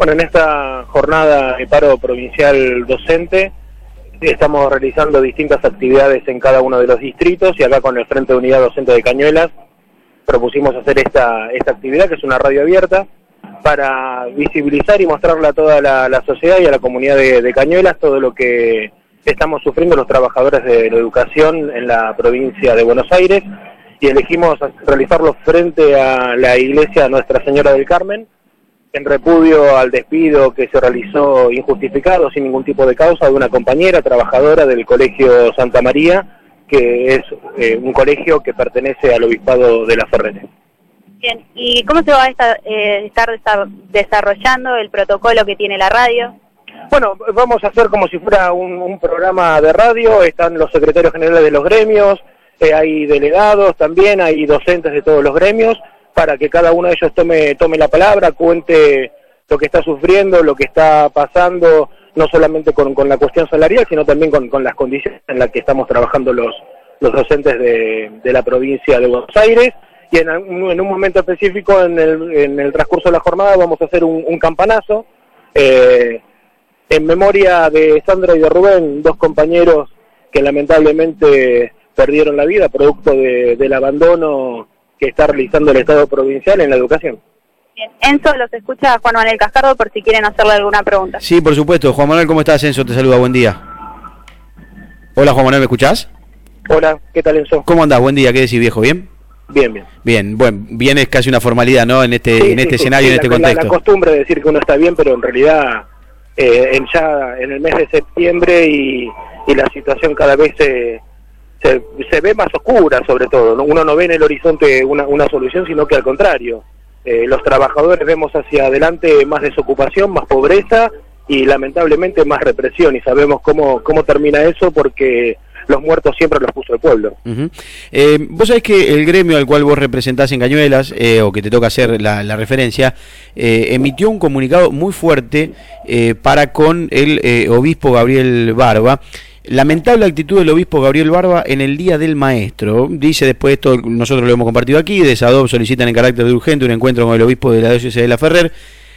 Bueno, en esta jornada de paro provincial docente estamos realizando distintas actividades en cada uno de los distritos y acá con el Frente de Unidad Docente de Cañuelas propusimos hacer esta, esta actividad que es una radio abierta para visibilizar y mostrarle a toda la, sociedad y a la comunidad de, Cañuelas todo lo que estamos sufriendo los trabajadores de la educación en la provincia de Buenos Aires. Y elegimos realizarlo frente a la iglesia Nuestra Señora del Carmen en repudio al despido que se realizó injustificado sin ningún tipo de causa de una compañera trabajadora del Colegio Santa María, que es eh, un colegio que pertenece al Obispado de la Ferrere. Bien, ¿y cómo se va a estar, eh, estar desarrollando el protocolo que tiene la radio? Bueno, vamos a hacer como si fuera un, programa de radio, están los secretarios generales de los gremios, eh, hay delegados también, hay docentes de todos los gremios, para que cada uno de ellos tome, tome la palabra, cuente lo que está sufriendo, lo que está pasando, no solamente con, con la cuestión salarial, sino también con, con, las condiciones en las que estamos trabajando los, los docentes de, de la provincia de Buenos Aires. Y en, un momento específico, en el, en el, transcurso de la jornada, vamos a hacer un, un campanazo eh, en memoria de Sandra y de Rubén, dos compañeros que lamentablemente perdieron la vida producto de, del abandono que está realizando el Estado provincial en la educación. Bien. Enzo, los escucha Juan Manuel Cascardo por si quieren hacerle alguna pregunta. Sí, por supuesto. Juan Manuel, ¿cómo estás, Enzo? Te saluda, buen día. Hola, Juan Manuel, ¿me escuchás? Hola, ¿qué tal, Enzo? ¿Cómo andás? Buen día, ¿qué decís, viejo? ¿Bien? Bien, bien. Bien, bueno, bien es casi una formalidad, ¿no? En este, en este escenario, en este contexto. La, costumbre de decir que uno está bien, pero en realidad eh, en ya en el mes de septiembre y, y la situación cada vez se se, ve más oscura sobre todo. Uno no ve en el horizonte una, una solución, sino que al contrario. Eh, los trabajadores vemos hacia adelante más desocupación, más pobreza y lamentablemente más represión. Y sabemos cómo, cómo termina eso porque los muertos siempre los puso el pueblo. eh, vos sabés que el gremio al cual vos representás en Cañuelas, eh, o que te toca hacer la, la referencia, eh, emitió un comunicado muy fuerte eh, para con el obispo Gabriel Barba, Lamentable actitud del obispo Gabriel Barba en el Día del Maestro. Dice después esto, nosotros lo hemos compartido aquí, de solicitan en carácter de urgente un encuentro con el obispo de la diócesis de la Ferrer,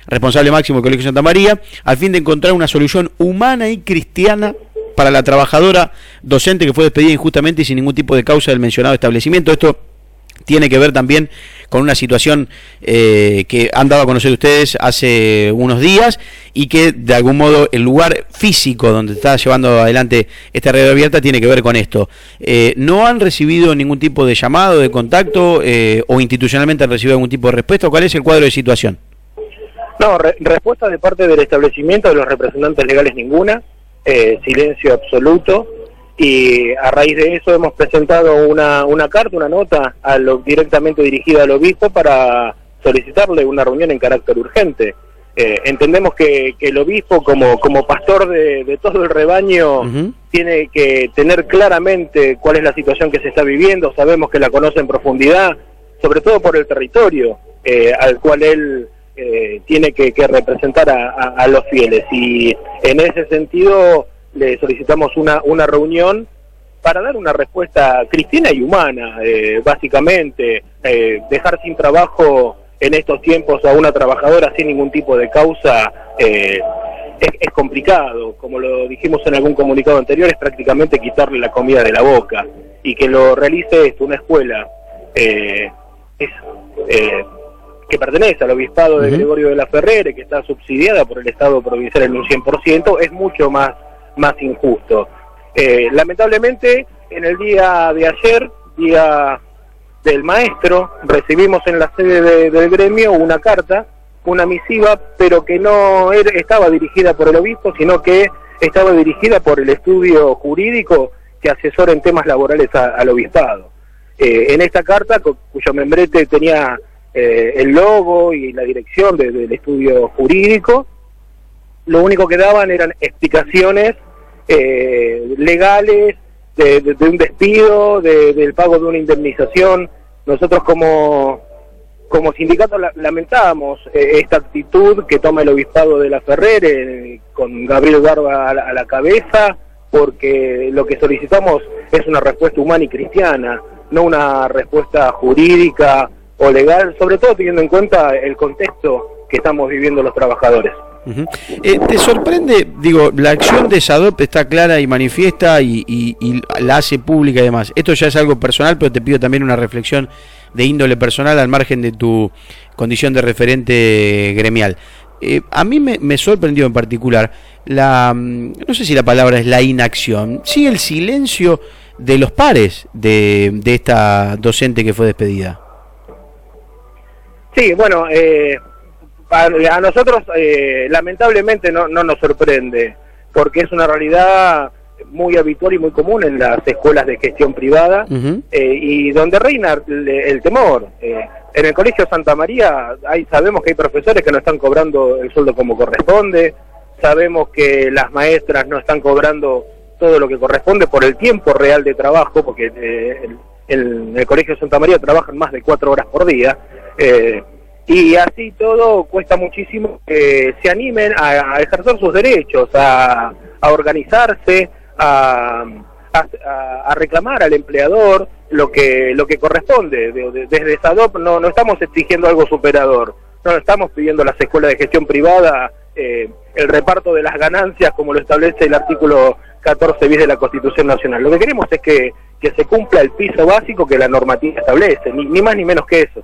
responsable máximo del Colegio Santa María, al fin de encontrar una solución humana y cristiana para la trabajadora docente que fue despedida injustamente y sin ningún tipo de causa del mencionado establecimiento. Esto tiene que ver también con una situación eh, que han dado a conocer ustedes hace unos días y que de algún modo el lugar físico donde está llevando adelante esta red abierta tiene que ver con esto. Eh, ¿No han recibido ningún tipo de llamado, de contacto eh, o institucionalmente han recibido algún tipo de respuesta? ¿Cuál es el cuadro de situación? No, respuesta de parte del establecimiento, de los representantes legales ninguna, silencio absoluto y a raíz de eso hemos presentado una, una carta, una nota a lo, directamente dirigida al obispo para solicitarle una reunión en carácter urgente. Eh, entendemos que, que, el obispo como, como pastor de, de todo el rebaño tiene que tener claramente cuál es la situación que se está viviendo, sabemos que la conoce en profundidad, sobre todo por el territorio eh, al cual él eh, tiene que, que representar a, a, a, los fieles. Y en ese sentido le solicitamos una, una reunión para dar una respuesta cristiana y humana, eh, básicamente, eh, dejar sin trabajo en estos tiempos a una trabajadora sin ningún tipo de causa eh, es, es, complicado, como lo dijimos en algún comunicado anterior, es prácticamente quitarle la comida de la boca. Y que lo realice esto, una escuela es, que pertenece al obispado de Gregorio de la Ferrere, que está subsidiada por el Estado provincial en un 100%, es mucho más más injusto. Eh, lamentablemente, en el día de ayer, día del maestro, recibimos en la sede del gremio una carta, una misiva, pero que no estaba dirigida por el obispo, sino que estaba dirigida por el estudio jurídico que asesora en temas laborales al obispado. Eh, en esta carta, cuyo membrete tenía eh, el logo y la dirección de, del estudio jurídico, lo único que daban eran explicaciones eh, legales de, de, un despido, de, del pago de una indemnización. Nosotros como, como sindicato la, lamentábamos eh, esta actitud que toma el obispado de la Ferrer eh, con Gabriel Barba a la, a la cabeza, porque lo que solicitamos es una respuesta humana y cristiana, no una respuesta jurídica o legal, sobre todo teniendo en cuenta el contexto que estamos viviendo los trabajadores. Eh, ¿Te sorprende, digo, la acción de SADOP está clara y manifiesta y, la hace pública y demás? Esto ya es algo personal, pero te pido también una reflexión de índole personal al margen de tu condición de referente gremial. Eh, a mí me, sorprendió en particular la, mm, no sé si la palabra es la inacción, sí el silencio de los pares de, esta docente que fue despedida. Sí, bueno, eh, a, nosotros eh, lamentablemente no, no nos sorprende, porque es una realidad muy habitual y muy común en las escuelas de gestión privada eh, y donde reina el, temor. Eh, en el Colegio Santa María hay, sabemos que hay profesores que no están cobrando el sueldo como corresponde, sabemos que las maestras no están cobrando todo lo que corresponde por el tiempo real de trabajo, porque en el Colegio Santa María trabajan más de cuatro horas por día. Y así todo cuesta muchísimo que se animen a, ejercer sus derechos, a, organizarse, a, a, reclamar al empleador lo que lo que corresponde. Desde SADOP no, no estamos exigiendo algo superador, no estamos pidiendo a las escuelas de gestión privada eh, el reparto de las ganancias como lo establece el artículo 14 bis de la Constitución Nacional. Lo que queremos es que, que se cumpla el piso básico que la normativa establece, ni, ni más ni menos que eso.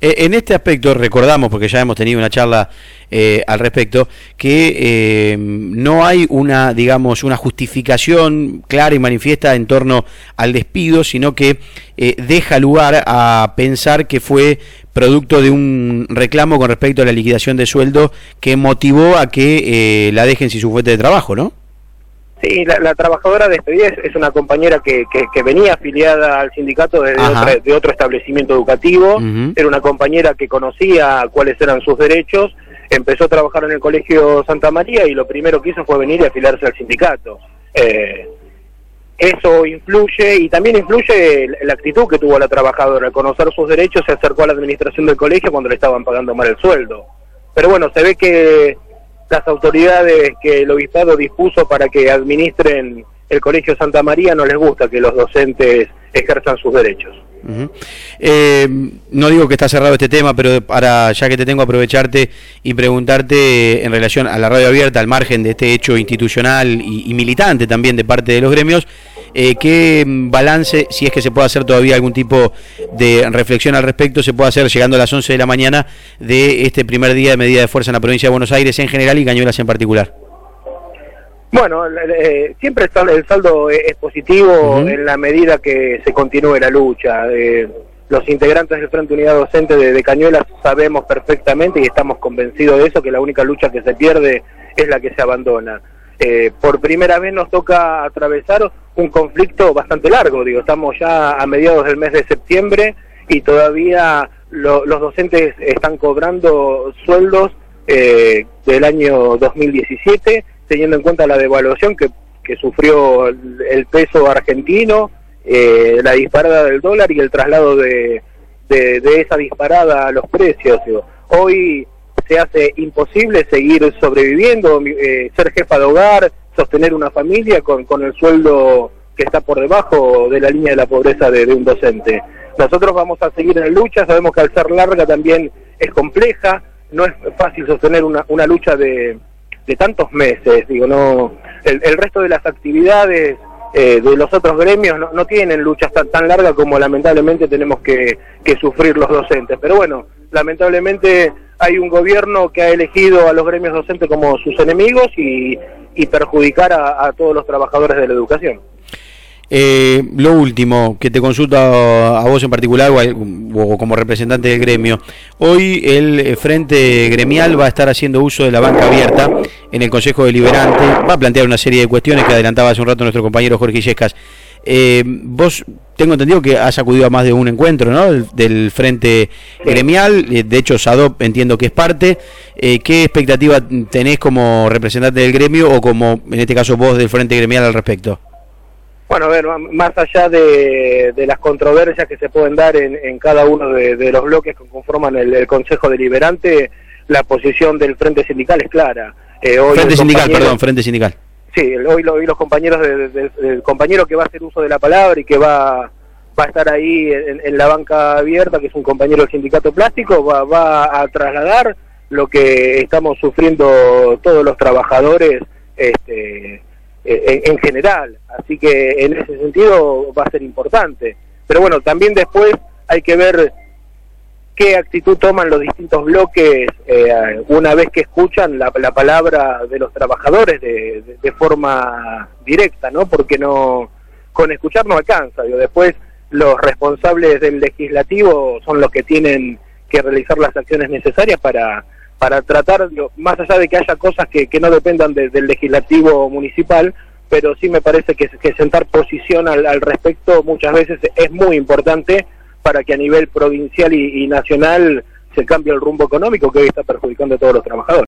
Eh, en este aspecto recordamos, porque ya hemos tenido una charla eh, al respecto, que eh, no hay una, digamos, una justificación clara y manifiesta en torno al despido, sino que deja lugar a pensar que fue producto de un reclamo con respecto a la liquidación de sueldo que motivó a que la dejen sin su fuente de trabajo, ¿no? Sí, la, trabajadora despedida es, es una compañera que, que, venía afiliada al sindicato de, de, otro, establecimiento educativo, era una compañera que conocía cuáles eran sus derechos, empezó a trabajar en el Colegio Santa María y lo primero que hizo fue venir y afiliarse al sindicato. Eh, eso influye y también influye la actitud que tuvo la trabajadora. Al conocer sus derechos se acercó a la administración del colegio cuando le estaban pagando mal el sueldo. Pero bueno, se ve que las autoridades que el obispado dispuso para que administren el Colegio Santa María no les gusta que los docentes ejerzan sus derechos. Eh, no digo que está cerrado este tema, pero para ya que te tengo aprovecharte y preguntarte en relación a la radio abierta, al margen de este hecho institucional y militante también de parte de los gremios, eh, ¿Qué balance, si es que se puede hacer todavía algún tipo de reflexión al respecto, se puede hacer llegando a las 11 de la mañana de este primer día de medida de fuerza en la provincia de Buenos Aires en general y Cañuelas en particular? Bueno, eh, siempre el saldo es positivo en la medida que se continúe la lucha. Eh, los integrantes del Frente Unidad Docente de, de, Cañuelas sabemos perfectamente y estamos convencidos de eso, que la única lucha que se pierde es la que se abandona. Eh, por primera vez nos toca atravesar un conflicto bastante largo, digo, estamos ya a mediados del mes de septiembre y todavía los docentes están cobrando sueldos eh, del año 2017, teniendo en cuenta la devaluación que, que sufrió el, peso argentino, eh, la disparada del dólar y el traslado de, de, esa disparada a los precios. Hoy se hace imposible seguir sobreviviendo, eh, ser jefa de hogar, sostener una familia con, con el sueldo que está por debajo de la línea de la pobreza de, un docente. Nosotros vamos a seguir en lucha, sabemos que al ser larga también es compleja, no es fácil sostener una, una lucha de, de tantos meses, digo, no, el, el resto de las actividades eh, de los otros gremios no, no tienen luchas tan, tan largas como lamentablemente tenemos que, que sufrir los docentes. Pero bueno, lamentablemente hay un gobierno que ha elegido a los gremios docentes como sus enemigos y, perjudicar a, todos los trabajadores de la educación. Eh, lo último, que te consulto a, vos en particular o, como representante del gremio. Hoy el eh, Frente Gremial va a estar haciendo uso de la banca abierta en el Consejo Deliberante. Va a plantear una serie de cuestiones que adelantaba hace un rato nuestro compañero Jorge Illescas. Eh, vos tengo entendido que has acudido a más de un encuentro ¿no? del, Frente Gremial, eh, de hecho SADOP entiendo que es parte. Eh, ¿Qué expectativa tenés como representante del gremio o como, en este caso, vos del Frente Gremial al respecto? Bueno, a ver, más allá de, las controversias que se pueden dar en, cada uno de, los bloques que conforman el, Consejo Deliberante, la posición del Frente Sindical es clara. Eh, Frente Sindical, perdón, Frente Sindical. Sí, hoy, lo, los compañeros del compañero que va a hacer uso de la palabra y que va, va a estar ahí en, la banca abierta, que es un compañero del sindicato plástico, va, va a trasladar lo que estamos sufriendo todos los trabajadores este, en, en general. Así que en ese sentido va a ser importante. Pero bueno, también después hay que ver qué actitud toman los distintos bloques eh, una vez que escuchan la, palabra de los trabajadores de, de, forma directa, ¿no? Porque no con escuchar no alcanza. Digo, después los responsables del legislativo son los que tienen que realizar las acciones necesarias para para tratar, más allá de que haya cosas que, que no dependan del legislativo municipal, pero sí me parece que, que sentar posición al, al respecto muchas veces es muy importante para que a nivel provincial y, nacional se cambie el rumbo económico que hoy está perjudicando a todos los trabajadores.